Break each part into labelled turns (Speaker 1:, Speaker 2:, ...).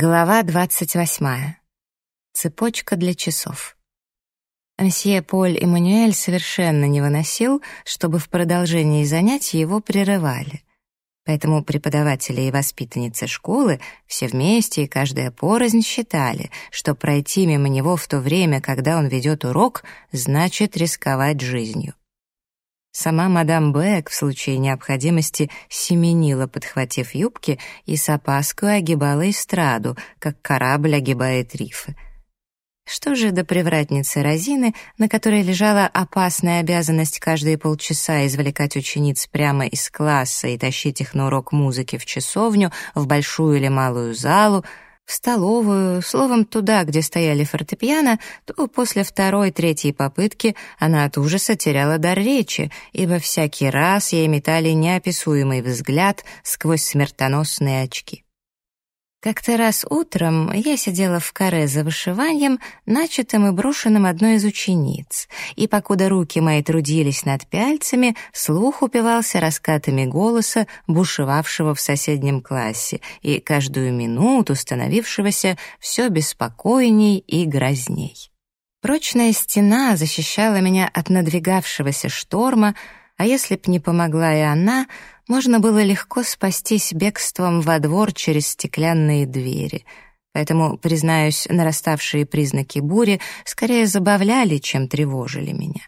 Speaker 1: Глава двадцать восьмая. Цепочка для часов. Мсье Поль Эммануэль совершенно не выносил, чтобы в продолжении занятий его прерывали. Поэтому преподаватели и воспитанницы школы все вместе и каждая порознь считали, что пройти мимо него в то время, когда он ведет урок, значит рисковать жизнью. Сама мадам Бэк в случае необходимости семенила, подхватив юбки, и с опаской огибала эстраду, как корабль огибает рифы. Что же до привратницы Розины, на которой лежала опасная обязанность каждые полчаса извлекать учениц прямо из класса и тащить их на урок музыки в часовню, в большую или малую залу — в столовую, словом, туда, где стояли фортепиано, то после второй-третьей попытки она от ужаса теряла дар речи, ибо всякий раз ей метали неописуемый взгляд сквозь смертоносные очки. Как-то раз утром я сидела в каре за вышиванием, начатым и брошенным одной из учениц, и покуда руки мои трудились над пяльцами, слух упивался раскатами голоса, бушевавшего в соседнем классе, и каждую минуту становившегося все беспокойней и грозней. Прочная стена защищала меня от надвигавшегося шторма, а если б не помогла и она, можно было легко спастись бегством во двор через стеклянные двери. Поэтому, признаюсь, нараставшие признаки бури скорее забавляли, чем тревожили меня.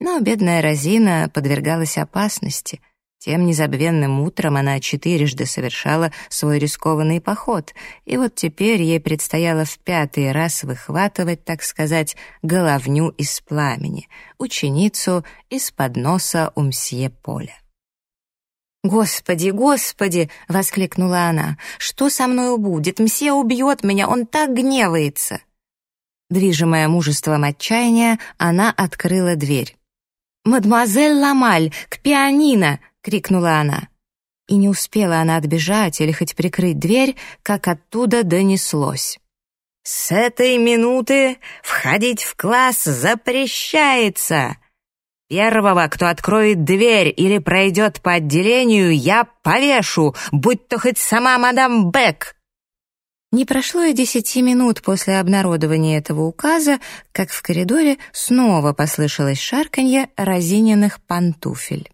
Speaker 1: Но бедная Розина подвергалась опасности. Тем незабвенным утром она четырежды совершала свой рискованный поход, и вот теперь ей предстояло в пятый раз выхватывать, так сказать, головню из пламени, ученицу из-под носа у мсье Поля. «Господи, господи!» — воскликнула она. «Что со мной будет? Мсье убьет меня, он так гневается!» Движимая мужеством отчаяния, она открыла дверь. «Мадемуазель Ламаль, к пианино!» — крикнула она. И не успела она отбежать или хоть прикрыть дверь, как оттуда донеслось. «С этой минуты входить в класс запрещается!» Первого, кто откроет дверь или пройдет по отделению, я повешу, будь то хоть сама мадам Бек. Не прошло и десяти минут после обнародования этого указа, как в коридоре снова послышалось шарканье разиненных пантуфель.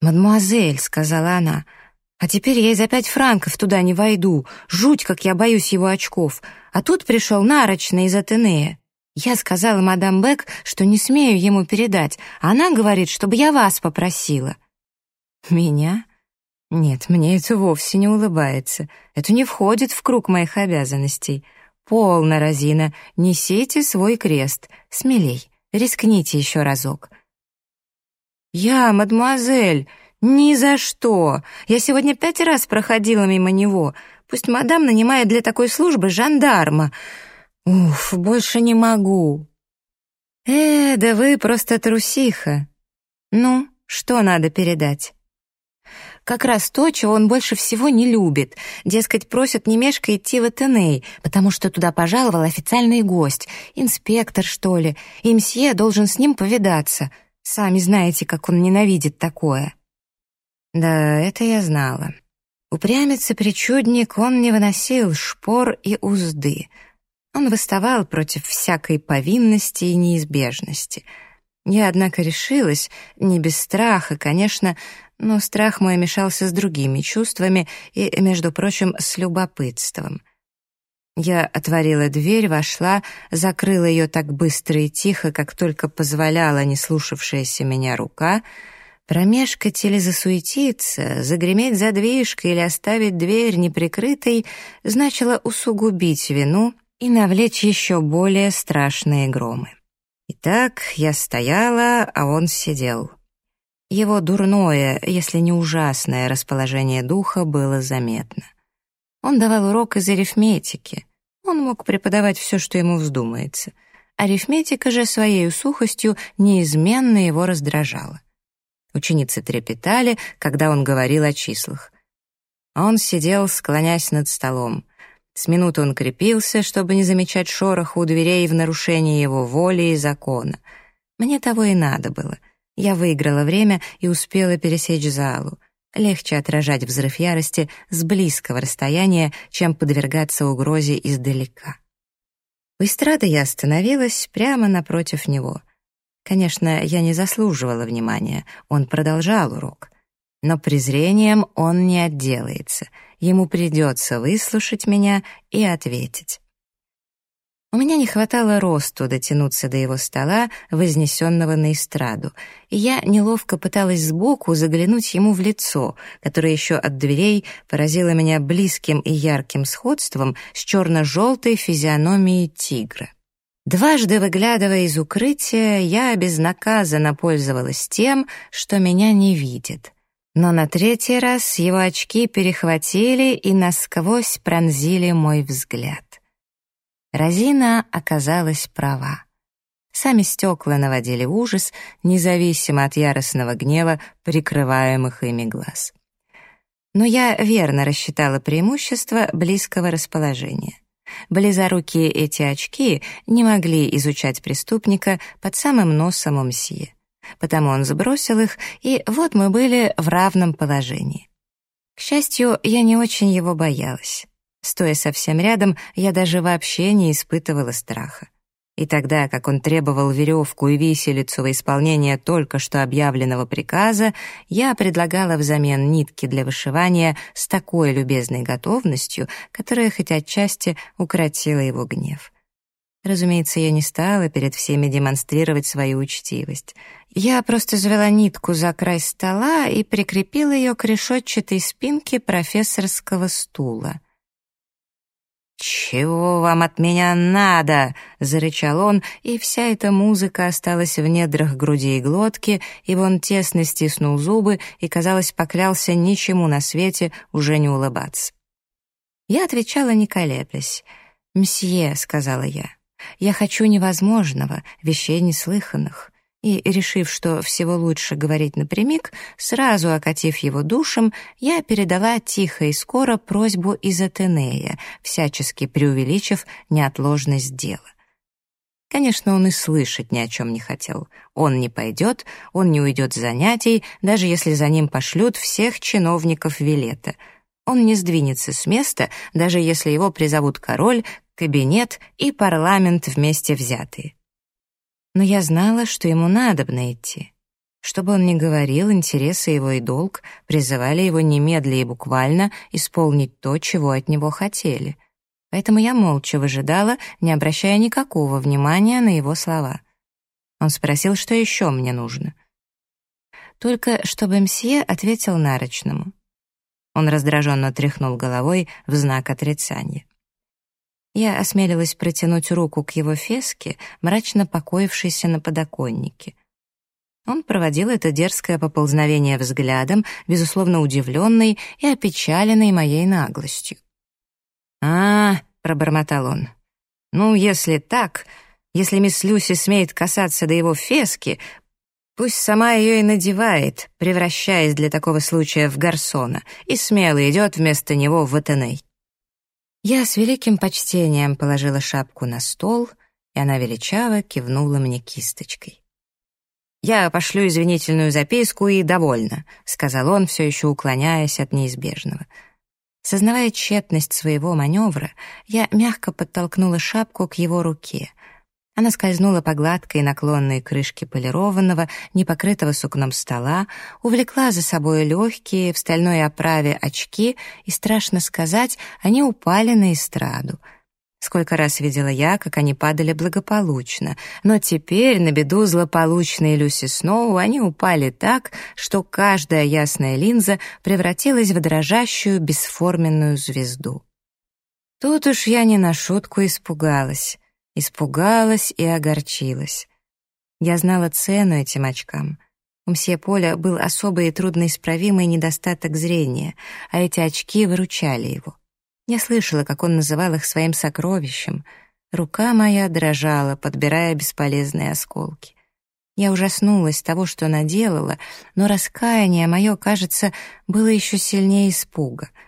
Speaker 1: «Мадемуазель», — сказала она, — «а теперь я и за пять франков туда не войду. Жуть, как я боюсь его очков. А тут пришел нарочный из Атенея. Я сказала мадам Бек, что не смею ему передать, она говорит, чтобы я вас попросила». «Меня? Нет, мне это вовсе не улыбается. Это не входит в круг моих обязанностей. Полно, Розина, несите свой крест. Смелей, рискните еще разок». «Я, мадемуазель, ни за что. Я сегодня пять раз проходила мимо него. Пусть мадам нанимает для такой службы жандарма». Уф, больше не могу. Э, да вы просто трусиха. Ну, что надо передать? Как раз то, чего он больше всего не любит. Дескать, просят не мешка идти в Этеней, потому что туда пожаловал официальный гость, инспектор, что ли, и мсье должен с ним повидаться. Сами знаете, как он ненавидит такое. Да, это я знала. Упрямец и причудник он не выносил шпор и узды — он выставал против всякой повинности и неизбежности. Я, однако, решилась, не без страха, конечно, но страх мой мешался с другими чувствами и, между прочим, с любопытством. Я отворила дверь, вошла, закрыла ее так быстро и тихо, как только позволяла не слушавшаяся меня рука, Промешкать или засуетиться, загреметь задвижкой или оставить дверь неприкрытой значило усугубить вину и навлечь еще более страшные громы. Итак, я стояла, а он сидел. Его дурное, если не ужасное расположение духа было заметно. Он давал урок из арифметики. Он мог преподавать все, что ему вздумается. Арифметика же своей сухостью неизменно его раздражала. Ученицы трепетали, когда он говорил о числах. Он сидел, склонясь над столом. С минуты он крепился, чтобы не замечать шороха у дверей в нарушении его воли и закона. Мне того и надо было. Я выиграла время и успела пересечь залу. Легче отражать взрыв ярости с близкого расстояния, чем подвергаться угрозе издалека. У эстрады я остановилась прямо напротив него. Конечно, я не заслуживала внимания, он продолжал урок. Но презрением он не отделается, ему придется выслушать меня и ответить. У меня не хватало росту дотянуться до его стола, вознесенного на эстраду, и я неловко пыталась сбоку заглянуть ему в лицо, которое еще от дверей поразило меня близким и ярким сходством с черно-желтой физиономией тигра. Дважды выглядывая из укрытия, я безнаказанно пользовалась тем, что меня не видит. Но на третий раз его очки перехватили и насквозь пронзили мой взгляд. Розина оказалась права. Сами стекла наводили ужас, независимо от яростного гнева, прикрываемых ими глаз. Но я верно рассчитала преимущество близкого расположения. Близорукие эти очки не могли изучать преступника под самым носом у мсье. Потому он сбросил их, и вот мы были в равном положении. К счастью, я не очень его боялась. Стоя совсем рядом, я даже вообще не испытывала страха. И тогда, как он требовал веревку и виселицу во исполнение только что объявленного приказа, я предлагала взамен нитки для вышивания с такой любезной готовностью, которая хоть отчасти укротила его гнев. Разумеется, я не стала перед всеми демонстрировать свою учтивость. Я просто завела нитку за край стола и прикрепила ее к решетчатой спинке профессорского стула — «Чего вам от меня надо?» — зарычал он, и вся эта музыка осталась в недрах груди и глотки, ибо он тесно стиснул зубы и, казалось, поклялся ничему на свете уже не улыбаться. Я отвечала, не колеблясь. «Мсье», — сказала я, — «я хочу невозможного, вещей неслыханных и, решив, что всего лучше говорить напрямик, сразу окатив его душем, я передала тихо и скоро просьбу из Атенея, всячески преувеличив неотложность дела. Конечно, он и слышать ни о чем не хотел. Он не пойдет, он не уйдет с занятий, даже если за ним пошлют всех чиновников Вилета. Он не сдвинется с места, даже если его призовут король, кабинет и парламент вместе взятые. Но я знала, что ему надобно идти. Чтобы он ни говорил, интересы его и долг призывали его немедля и буквально исполнить то, чего от него хотели. Поэтому я молча выжидала, не обращая никакого внимания на его слова. Он спросил, что еще мне нужно. Только чтобы мсье ответил нарочному. Он раздраженно тряхнул головой в знак отрицания. Я осмелилась протянуть руку к его феске, мрачно покоившейся на подоконнике. Он проводил это дерзкое поползновение взглядом, безусловно удивленный и опечаленный моей наглостью. «А, -а — пробормотал он, — ну, если так, если мисс Люси смеет касаться до его фески, пусть сама ее и надевает, превращаясь для такого случая в гарсона, и смело идет вместо него в Атеней. Я с великим почтением положила шапку на стол, и она величаво кивнула мне кисточкой. «Я пошлю извинительную записку и довольна», — сказал он, все еще уклоняясь от неизбежного. Сознавая тщетность своего маневра, я мягко подтолкнула шапку к его руке, она скользнула по гладкой наклонной крышке полированного, непокрытого сукном стола, увлекла за собой легкие в стальной оправе очки, и, страшно сказать, они упали на эстраду. Сколько раз видела я, как они падали благополучно, но теперь, на беду злополучной Люси Сноу, они упали так, что каждая ясная линза превратилась в дрожащую бесформенную звезду. Тут уж я не на шутку испугалась. Испугалась и огорчилась. Я знала цену этим очкам. У мсье Поля был особый и трудноисправимый недостаток зрения, а эти очки выручали его. Я слышала, как он называл их своим сокровищем. Рука моя дрожала, подбирая бесполезные осколки. Я ужаснулась того, что наделала, но раскаяние мое, кажется, было еще сильнее испуга —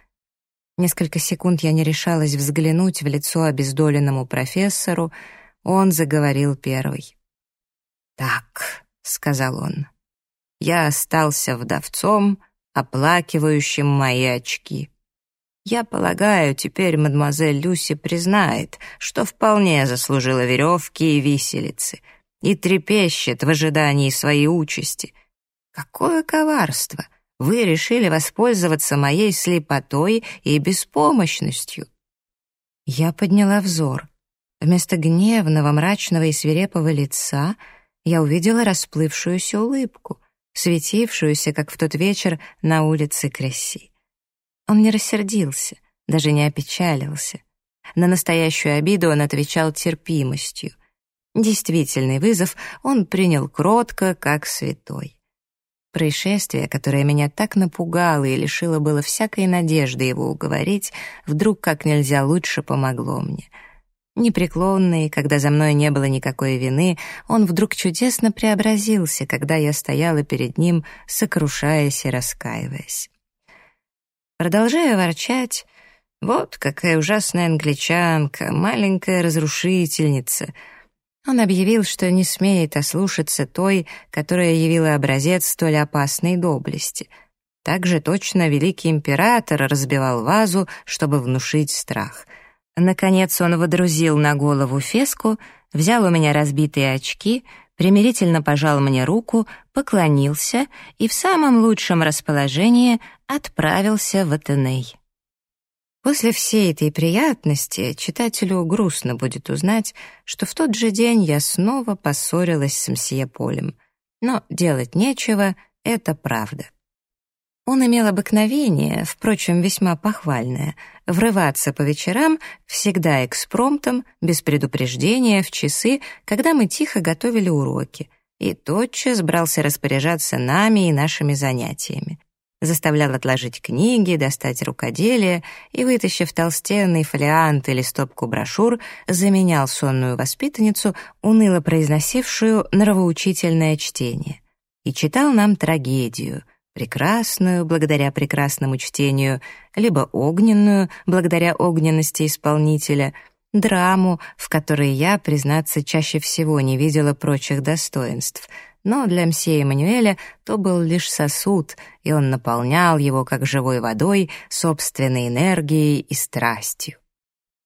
Speaker 1: Несколько секунд я не решалась взглянуть в лицо обездоленному профессору. Он заговорил первый. «Так», — сказал он, — «я остался вдовцом оплакивающим мои очки. Я полагаю, теперь мадемуазель Люси признает, что вполне заслужила веревки и виселицы, и трепещет в ожидании своей участи. Какое коварство! Вы решили воспользоваться моей слепотой и беспомощностью. Я подняла взор. Вместо гневного, мрачного и свирепого лица я увидела расплывшуюся улыбку, светившуюся, как в тот вечер на улице Кресси. Он не рассердился, даже не опечалился. На настоящую обиду он отвечал терпимостью. Действительный вызов он принял кротко, как святой. Происшествие, которое меня так напугало и лишило было всякой надежды его уговорить, вдруг как нельзя лучше помогло мне — Непреклонный, когда за мной не было никакой вины, он вдруг чудесно преобразился, когда я стояла перед ним, сокрушаясь и раскаиваясь. Продолжая ворчать, вот какая ужасная англичанка, маленькая разрушительница. Он объявил, что не смеет ослушаться той, которая явила образец столь опасной доблести. Также точно великий император разбивал вазу, чтобы внушить страх — Наконец он водрузил на голову феску, взял у меня разбитые очки, примирительно пожал мне руку, поклонился и в самом лучшем расположении отправился в Атеней. После всей этой приятности читателю грустно будет узнать, что в тот же день я снова поссорилась с мсье Полем. Но делать нечего, это правда. Он имел обыкновение, впрочем, весьма похвальное, врываться по вечерам, всегда экспромтом, без предупреждения, в часы, когда мы тихо готовили уроки, и тотчас брался распоряжаться нами и нашими занятиями. Заставлял отложить книги, достать рукоделие и, вытащив толстенный фолиант или стопку брошюр, заменял сонную воспитанницу, уныло произносившую нравоучительное чтение. И читал нам трагедию — прекрасную благодаря прекрасному чтению, либо огненную благодаря огненности исполнителя, драму, в которой я, признаться, чаще всего не видела прочих достоинств. Но для мсье Эммануэля то был лишь сосуд, и он наполнял его, как живой водой, собственной энергией и страстью.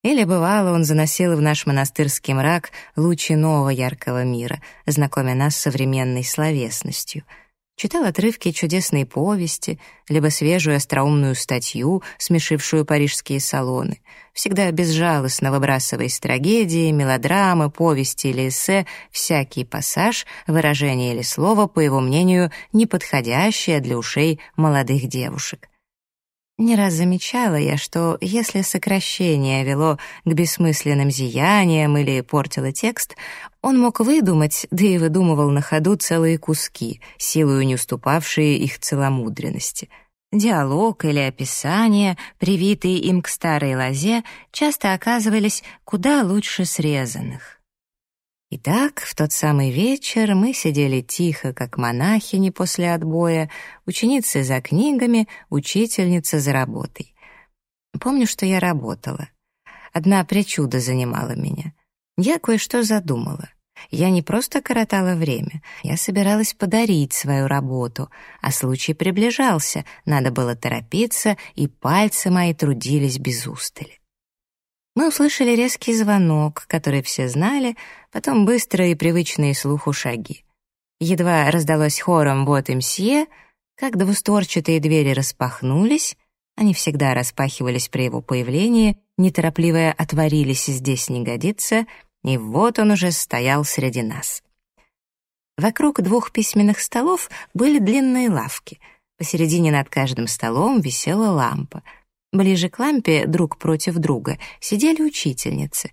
Speaker 1: Или, бывало, он заносил в наш монастырский мрак лучи нового яркого мира, знакомя нас с современной словесностью — читал отрывки чудесной повести, либо свежую остроумную статью, смешившую парижские салоны, всегда безжалостно выбрасывая из трагедии, мелодрамы, повести или эссе всякий пассаж, выражение или слово, по его мнению, неподходящее для ушей молодых девушек. Не раз замечала я, что если сокращение вело к бессмысленным зияниям или портило текст, он мог выдумать, да и выдумывал на ходу целые куски, силою не уступавшие их целомудренности. Диалог или описание, привитые им к старой лозе, часто оказывались куда лучше срезанных. Итак, в тот самый вечер мы сидели тихо, как монахини после отбоя, ученицы за книгами, учительница за работой. Помню, что я работала. Одна причуда занимала меня. Я кое-что задумала. Я не просто коротала время, я собиралась подарить свою работу, а случай приближался, надо было торопиться, и пальцы мои трудились без устали. Мы услышали резкий звонок, который все знали, потом быстрые и привычные слуху шаги. Едва раздалось хором «Вот и мсье», как двустворчатые двери распахнулись, они всегда распахивались при его появлении, неторопливо отворились «здесь не годится», и вот он уже стоял среди нас. Вокруг двух письменных столов были длинные лавки. Посередине над каждым столом висела лампа — Ближе к лампе, друг против друга, сидели учительницы.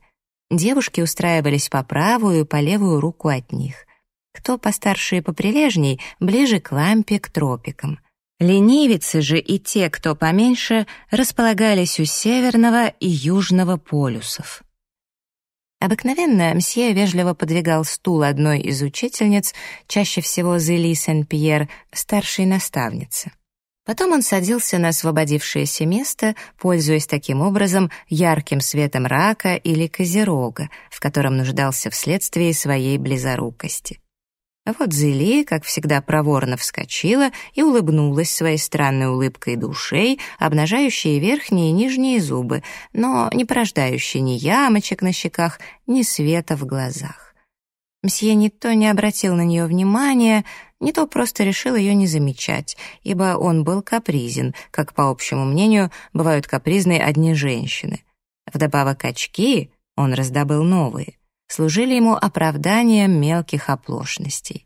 Speaker 1: Девушки устраивались по правую и по левую руку от них. Кто постарше и поприлежней, ближе к лампе, к тропикам. Ленивицы же и те, кто поменьше, располагались у северного и южного полюсов. Обыкновенно мсье вежливо подвигал стул одной из учительниц, чаще всего Зели Сен-Пьер, старшей наставницы. Потом он садился на освободившееся место, пользуясь таким образом ярким светом рака или козерога, в котором нуждался вследствие своей близорукости. Вот Зели, как всегда, проворно вскочила и улыбнулась своей странной улыбкой душей, обнажающей верхние и нижние зубы, но не порождающей ни ямочек на щеках, ни света в глазах. Мсье не то не обратил на нее внимания, не то просто решил ее не замечать, ибо он был капризен, как, по общему мнению, бывают капризны одни женщины. Вдобавок очки он раздобыл новые — служили ему оправданием мелких оплошностей.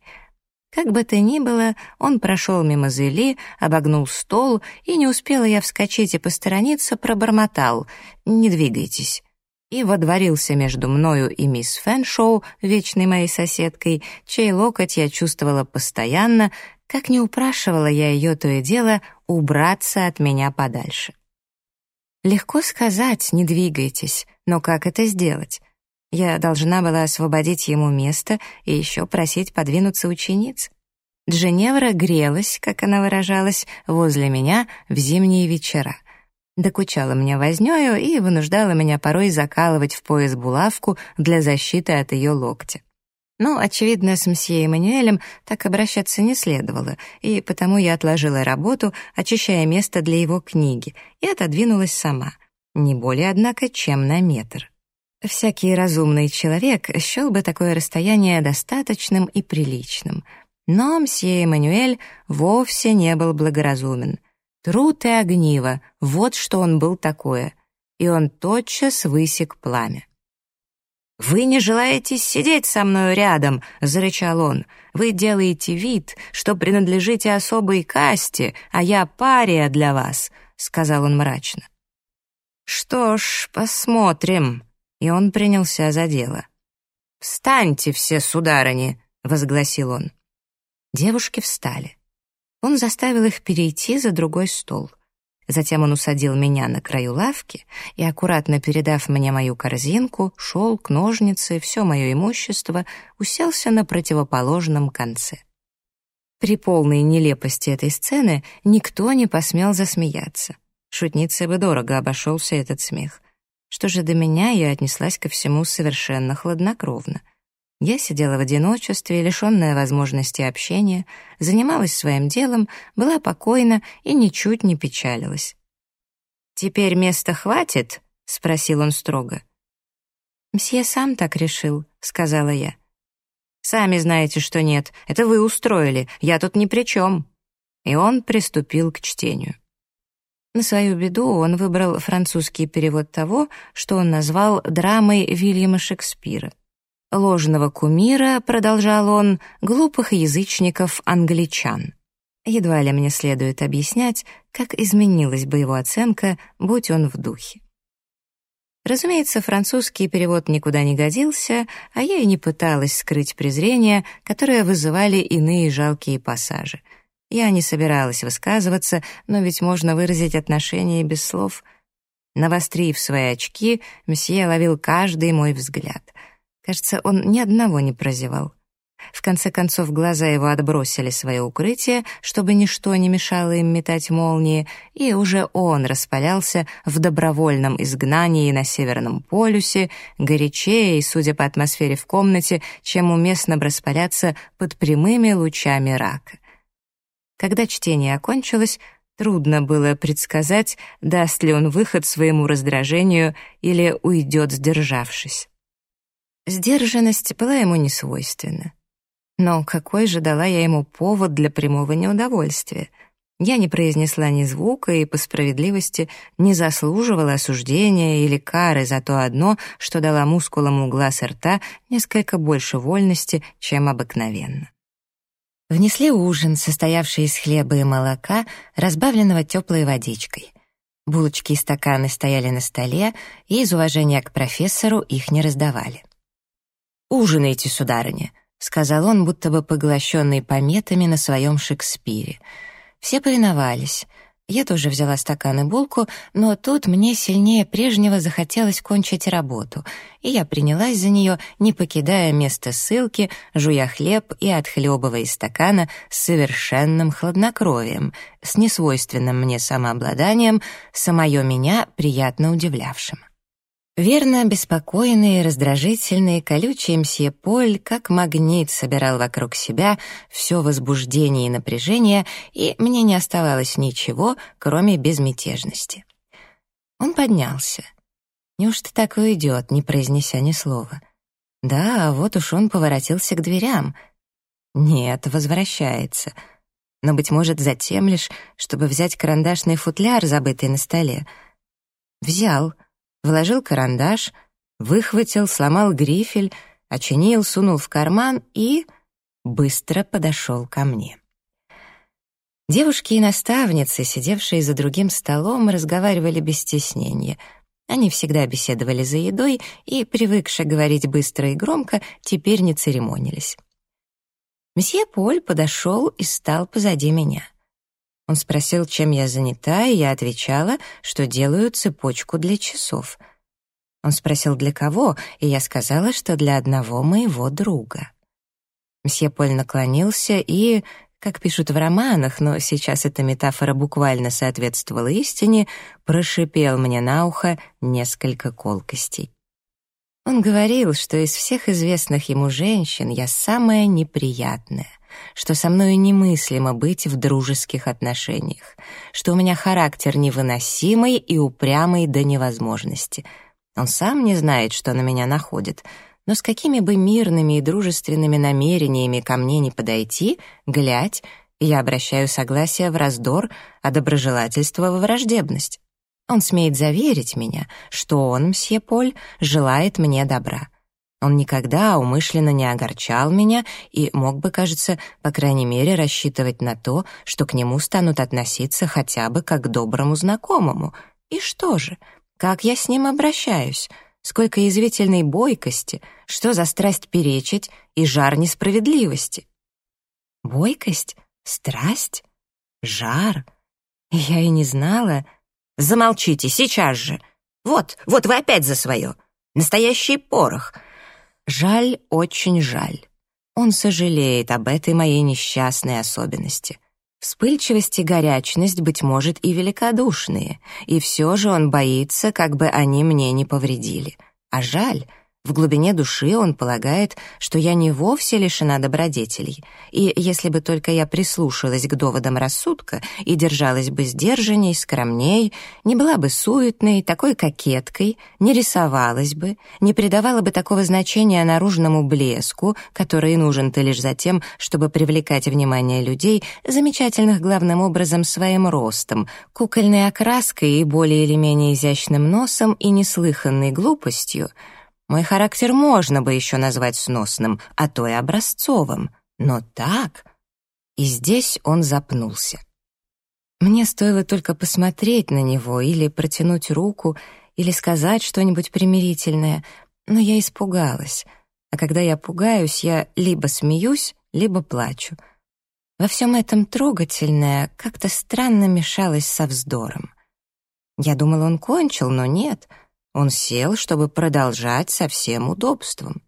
Speaker 1: Как бы то ни было, он прошел мимо Зели, обогнул стол, и не успела я вскочить и посторониться, пробормотал «Не двигайтесь» и водворился между мною и мисс Фэншоу, вечной моей соседкой, чей локоть я чувствовала постоянно, как не упрашивала я ее то и дело убраться от меня подальше. Легко сказать «не двигайтесь», но как это сделать? Я должна была освободить ему место и еще просить подвинуться учениц. Дженевра грелась, как она выражалась, возле меня в зимние вечера. Докучала мне вознёю и вынуждала меня порой закалывать в пояс булавку для защиты от ее локтя. Но, очевидно, с мсье Эммануэлем так обращаться не следовало, и потому я отложила работу, очищая место для его книги, и отодвинулась сама. Не более, однако, чем на метр. Всякий разумный человек счел бы такое расстояние достаточным и приличным. Но мсье Эммануэль вовсе не был благоразумен. Труд и огниво — вот что он был такое. И он тотчас высек пламя. «Вы не желаете сидеть со мною рядом», — зарычал он. «Вы делаете вид, что принадлежите особой касте, а я пария для вас», — сказал он мрачно. «Что ж, посмотрим», и он принялся за дело. «Встаньте все, сударыни!» — возгласил он. Девушки встали. Он заставил их перейти за другой стол. Затем он усадил меня на краю лавки и, аккуратно передав мне мою корзинку, шелк, ножницы, все мое имущество, уселся на противоположном конце. При полной нелепости этой сцены никто не посмел засмеяться. Шутнице бы дорого обошелся этот смех. Что же до меня, я отнеслась ко всему совершенно хладнокровно. Я сидела в одиночестве, лишенная возможности общения, занималась своим делом, была покойна и ничуть не печалилась. «Теперь места хватит?» — спросил он строго. «Мсье сам так решил», — сказала я. «Сами знаете, что нет. Это вы устроили. Я тут ни при чем». И он приступил к чтению. На свою беду он выбрал французский перевод того, что он назвал драмой Вильяма Шекспира. «Ложного кумира», — продолжал он, — «глупых язычников-англичан». Едва ли мне следует объяснять, как изменилась бы его оценка, будь он в духе. Разумеется, французский перевод никуда не годился, а я и не пыталась скрыть презрение, которое вызывали иные жалкие пассажи — я не собиралась высказываться, но ведь можно выразить отношение без слов. Навострив свои очки, мсье ловил каждый мой взгляд. Кажется, он ни одного не прозевал. В конце концов, глаза его отбросили свое укрытие, чтобы ничто не мешало им метать молнии, и уже он распалялся в добровольном изгнании на Северном полюсе, горячее и, судя по атмосфере в комнате, чем уместно распаляться под прямыми лучами рака. Когда чтение окончилось, трудно было предсказать, даст ли он выход своему раздражению или уйдет, сдержавшись. Сдержанность была ему не свойственна. Но какой же дала я ему повод для прямого неудовольствия? Я не произнесла ни звука и, по справедливости, не заслуживала осуждения или кары за то одно, что дала мускулам у глаз и рта несколько больше вольности, чем обыкновенно. Внесли ужин, состоявший из хлеба и молока, разбавленного теплой водичкой. Булочки и стаканы стояли на столе, и из уважения к профессору их не раздавали. «Ужинайте, сударыня», — сказал он, будто бы поглощенный пометами на своем Шекспире. Все повиновались — я тоже взяла стакан и булку, но тут мне сильнее прежнего захотелось кончить работу, и я принялась за нее, не покидая место ссылки, жуя хлеб и отхлебывая из стакана с совершенным хладнокровием, с несвойственным мне самообладанием, самое меня приятно удивлявшим. Верно, беспокойный, раздражительный, колючий мсье Поль как магнит собирал вокруг себя все возбуждение и напряжение, и мне не оставалось ничего, кроме безмятежности. Он поднялся. Неужто так уйдет, не произнеся ни слова? Да, вот уж он поворотился к дверям. Нет, возвращается. Но, быть может, затем лишь, чтобы взять карандашный футляр, забытый на столе. Взял — вложил карандаш, выхватил, сломал грифель, очинил, сунул в карман и быстро подошел ко мне. Девушки и наставницы, сидевшие за другим столом, разговаривали без стеснения. Они всегда беседовали за едой и, привыкшие говорить быстро и громко, теперь не церемонились. Месье Поль подошел и стал позади меня. Он спросил, чем я занята, и я отвечала, что делаю цепочку для часов. Он спросил, для кого, и я сказала, что для одного моего друга. Мсье Поль наклонился и, как пишут в романах, но сейчас эта метафора буквально соответствовала истине, прошипел мне на ухо несколько колкостей. Он говорил, что из всех известных ему женщин я самая неприятная что со мной немыслимо быть в дружеских отношениях, что у меня характер невыносимый и упрямый до невозможности. Он сам не знает, что на меня находит, но с какими бы мирными и дружественными намерениями ко мне не подойти, глядь, я обращаю согласие в раздор, а доброжелательство во враждебность. Он смеет заверить меня, что он, мсье Поль, желает мне добра. Он никогда умышленно не огорчал меня и мог бы, кажется, по крайней мере, рассчитывать на то, что к нему станут относиться хотя бы как к доброму знакомому. И что же? Как я с ним обращаюсь? Сколько язвительной бойкости, что за страсть перечить и жар несправедливости? Бойкость? Страсть? Жар? Я и не знала. Замолчите, сейчас же. Вот, вот вы опять за свое. Настоящий порох — Жаль, очень жаль. Он сожалеет об этой моей несчастной особенности. Вспыльчивость и горячность, быть может, и великодушные, и все же он боится, как бы они мне не повредили. А жаль, в глубине души он полагает, что я не вовсе лишена добродетелей, и если бы только я прислушалась к доводам рассудка и держалась бы сдержанней, скромней, не была бы суетной, такой кокеткой, не рисовалась бы, не придавала бы такого значения наружному блеску, который нужен-то лишь за тем, чтобы привлекать внимание людей, замечательных главным образом своим ростом, кукольной окраской и более или менее изящным носом и неслыханной глупостью — мой характер можно бы еще назвать сносным, а то и образцовым. Но так... И здесь он запнулся. Мне стоило только посмотреть на него или протянуть руку, или сказать что-нибудь примирительное, но я испугалась. А когда я пугаюсь, я либо смеюсь, либо плачу. Во всем этом трогательное как-то странно мешалось со вздором. Я думала, он кончил, но нет — он сел, чтобы продолжать со всем удобством.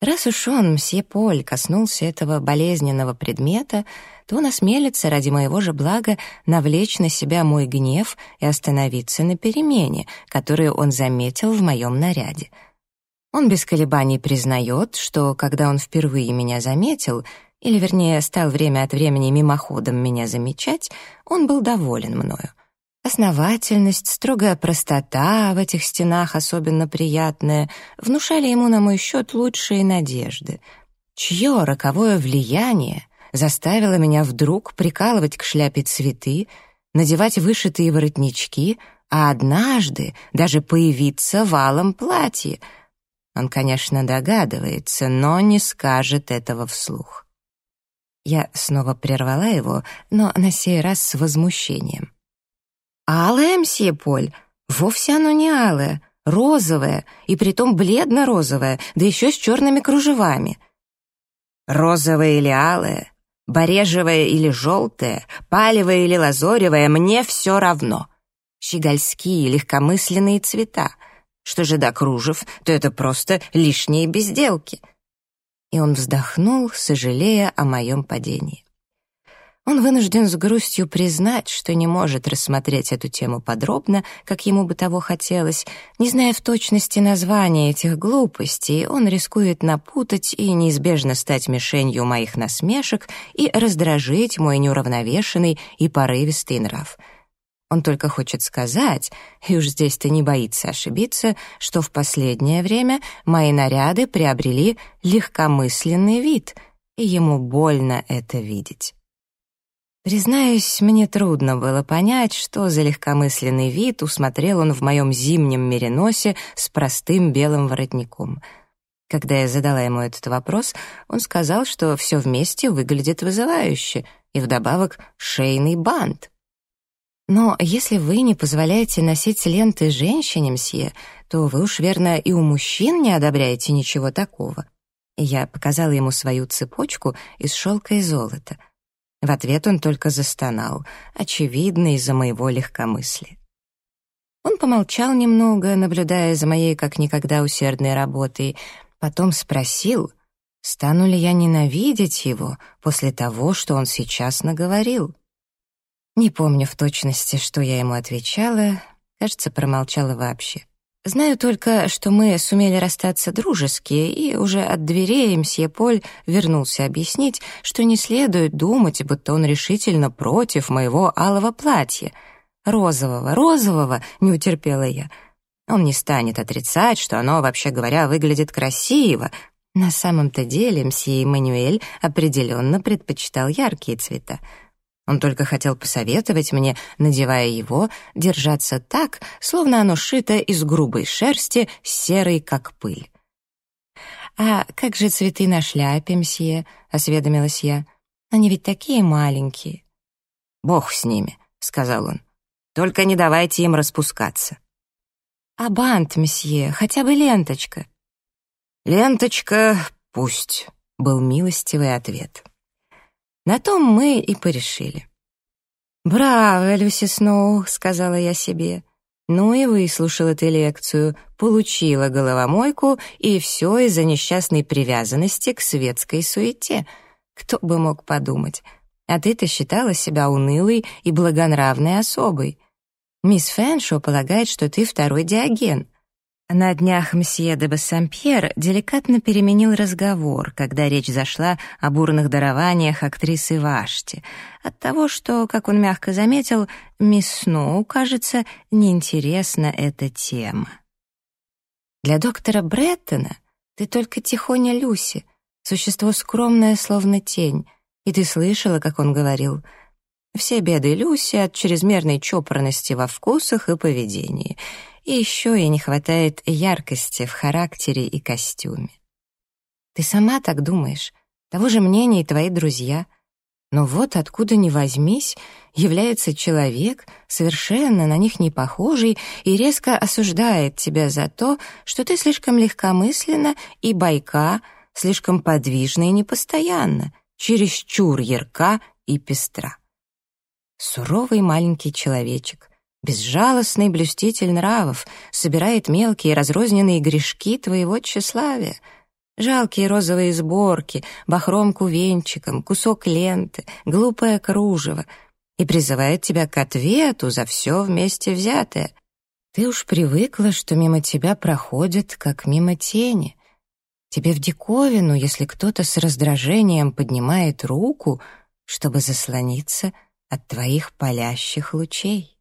Speaker 1: Раз уж он, мсье Поль, коснулся этого болезненного предмета, то он осмелится ради моего же блага навлечь на себя мой гнев и остановиться на перемене, которую он заметил в моем наряде. Он без колебаний признает, что, когда он впервые меня заметил, или, вернее, стал время от времени мимоходом меня замечать, он был доволен мною. Основательность, строгая простота в этих стенах особенно приятная внушали ему на мой счет лучшие надежды. Чье роковое влияние заставило меня вдруг прикалывать к шляпе цветы, надевать вышитые воротнички, а однажды даже появиться в алом платье? Он, конечно, догадывается, но не скажет этого вслух. Я снова прервала его, но на сей раз с возмущением. «Алое, мсье Поль? Вовсе оно не алое, розовое, и притом бледно-розовое, да еще с черными кружевами». «Розовое или алое, барежевое или желтое, палевое или лазоревое, мне все равно. Щегольские, легкомысленные цвета. Что же до кружев, то это просто лишние безделки». И он вздохнул, сожалея о моем падении. Он вынужден с грустью признать, что не может рассмотреть эту тему подробно, как ему бы того хотелось. Не зная в точности названия этих глупостей, он рискует напутать и неизбежно стать мишенью моих насмешек и раздражить мой неуравновешенный и порывистый нрав. Он только хочет сказать, и уж здесь-то не боится ошибиться, что в последнее время мои наряды приобрели легкомысленный вид, и ему больно это видеть. Признаюсь, мне трудно было понять, что за легкомысленный вид усмотрел он в моем зимнем мериносе с простым белым воротником. Когда я задала ему этот вопрос, он сказал, что все вместе выглядит вызывающе, и вдобавок шейный бант. Но если вы не позволяете носить ленты женщине, мсье, то вы уж, верно, и у мужчин не одобряете ничего такого. Я показала ему свою цепочку из шелка и золота — в ответ он только застонал, очевидно, из-за моего легкомыслия. Он помолчал немного, наблюдая за моей как никогда усердной работой, потом спросил, стану ли я ненавидеть его после того, что он сейчас наговорил. Не помню в точности, что я ему отвечала, кажется, промолчала вообще. Знаю только, что мы сумели расстаться дружески, и уже от дверей мсье Поль вернулся объяснить, что не следует думать, будто он решительно против моего алого платья. «Розового, розового!» — не утерпела я. Он не станет отрицать, что оно, вообще говоря, выглядит красиво. На самом-то деле мсье Эммануэль определенно предпочитал яркие цвета. Он только хотел посоветовать мне, надевая его, держаться так, словно оно шито из грубой шерсти, серой, как пыль. «А как же цветы на шляпе, мсье?» — осведомилась я. «Они ведь такие маленькие». «Бог с ними», — сказал он. «Только не давайте им распускаться». «А бант, мсье, хотя бы ленточка». «Ленточка пусть», — был милостивый ответ. На том мы и порешили. «Браво, Люси Сноу», — сказала я себе. Ну и выслушала ты лекцию, получила головомойку, и все из-за несчастной привязанности к светской суете. Кто бы мог подумать. А ты-то считала себя унылой и благонравной особой. Мисс Фэншо полагает, что ты второй диаген. На днях мсье де Бассампьер деликатно переменил разговор, когда речь зашла о бурных дарованиях актрисы Вашти, от того, что, как он мягко заметил, мисс Сноу, кажется, неинтересна эта тема. Для доктора Бреттона ты только тихоня Люси, существо скромное, словно тень, и ты слышала, как он говорил — все беды Люси от чрезмерной чопорности во вкусах и поведении — и еще ей не хватает яркости в характере и костюме. Ты сама так думаешь, того же мнения и твои друзья. Но вот откуда ни возьмись, является человек, совершенно на них не похожий, и резко осуждает тебя за то, что ты слишком легкомысленно и байка, слишком подвижна и непостоянна, чересчур ярка и пестра. Суровый маленький человечек, Безжалостный блюститель нравов собирает мелкие разрозненные грешки твоего тщеславия. Жалкие розовые сборки, бахромку венчиком, кусок ленты, глупое кружево и призывает тебя к ответу за все вместе взятое. Ты уж привыкла, что мимо тебя проходят, как мимо тени. Тебе в диковину, если кто-то с раздражением поднимает руку, чтобы заслониться от твоих палящих лучей.